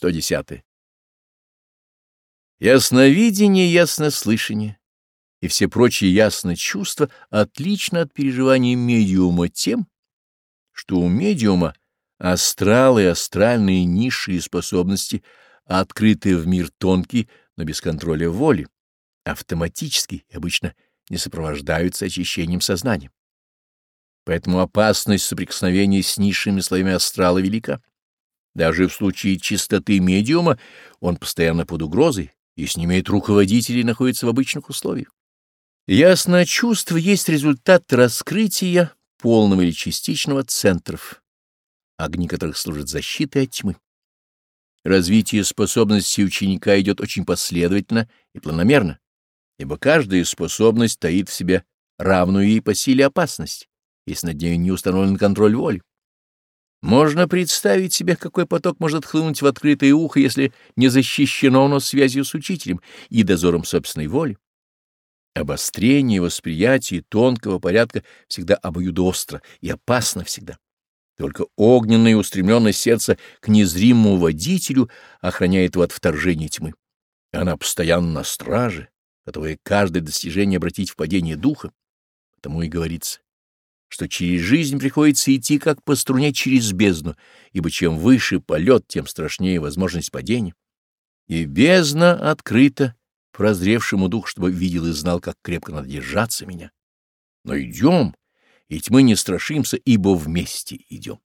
110. Ясновидение, яснослышание и все прочие ясно чувства отлично от переживаний медиума тем, что у медиума астралы и астральные ниши и способности открыты в мир тонкий, но без контроля воли, автоматически обычно не сопровождаются очищением сознания. Поэтому опасность соприкосновения с низшими слоями астрала велика. Даже в случае чистоты медиума он постоянно под угрозой, и с ними руководители находятся в обычных условиях. Ясно чувство есть результат раскрытия полного или частичного центров, огни которых служат защитой от тьмы. Развитие способностей ученика идет очень последовательно и планомерно, ибо каждая способность таит в себе равную ей по силе опасность, если над нею не установлен контроль воли. Можно представить себе, какой поток может хлынуть в открытое ухо, если не защищено оно связью с учителем и дозором собственной воли. Обострение восприятия тонкого порядка всегда обоюдоостро и опасно всегда. Только огненное устремленное сердце к незримому водителю охраняет его от вторжения тьмы. Она постоянно на страже, готовая каждое достижение обратить в падение духа. Тому и говорится, что через жизнь приходится идти как по струне через бездну, ибо чем выше полет, тем страшнее возможность падения. И бездна открыта прозревшему дух, чтобы видел и знал, как крепко надо держаться меня. Но идем, и тьмы не страшимся, ибо вместе идем.